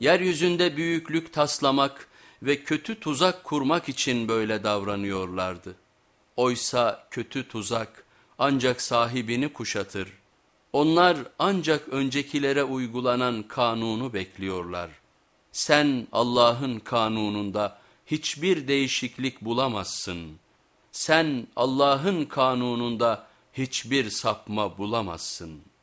Yeryüzünde büyüklük taslamak ve kötü tuzak kurmak için böyle davranıyorlardı. Oysa kötü tuzak ancak sahibini kuşatır. Onlar ancak öncekilere uygulanan kanunu bekliyorlar. Sen Allah'ın kanununda hiçbir değişiklik bulamazsın. Sen Allah'ın kanununda hiçbir sapma bulamazsın.''